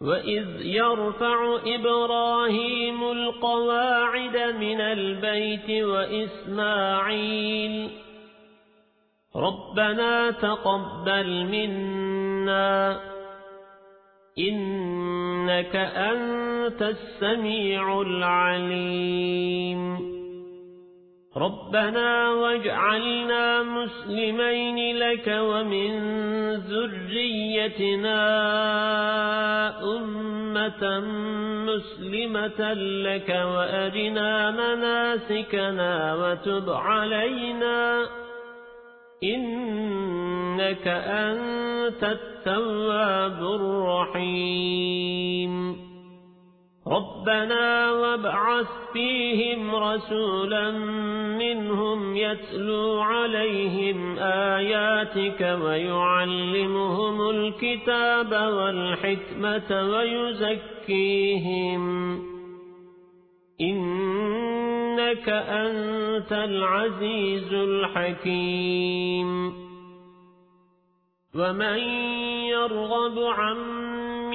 وإذ يرفع إبراهيم القواعد من البيت وإسماعيل ربنا تقبل منا إنك أنت السميع العليم ربنا واجعلنا مسلمين لك ومن ذريتنا مسلمة لك وأرنا مناسكنا وتب علينا. إنك أنت التواب الرحيم. ربنا وابعث فيهم رسولا منهم يتلو عليهم آياتك ويعلمهم الكتاب والحكمة ويزكيهم. إنك أنت العزيز الحكيم. ومن يرغب عن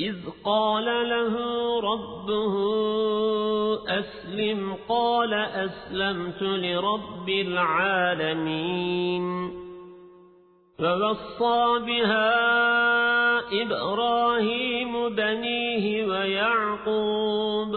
إذ قال له ربه أسلم قال أسلمت لرب العالمين فوصى بها إبراهيم بنيه ويعقوب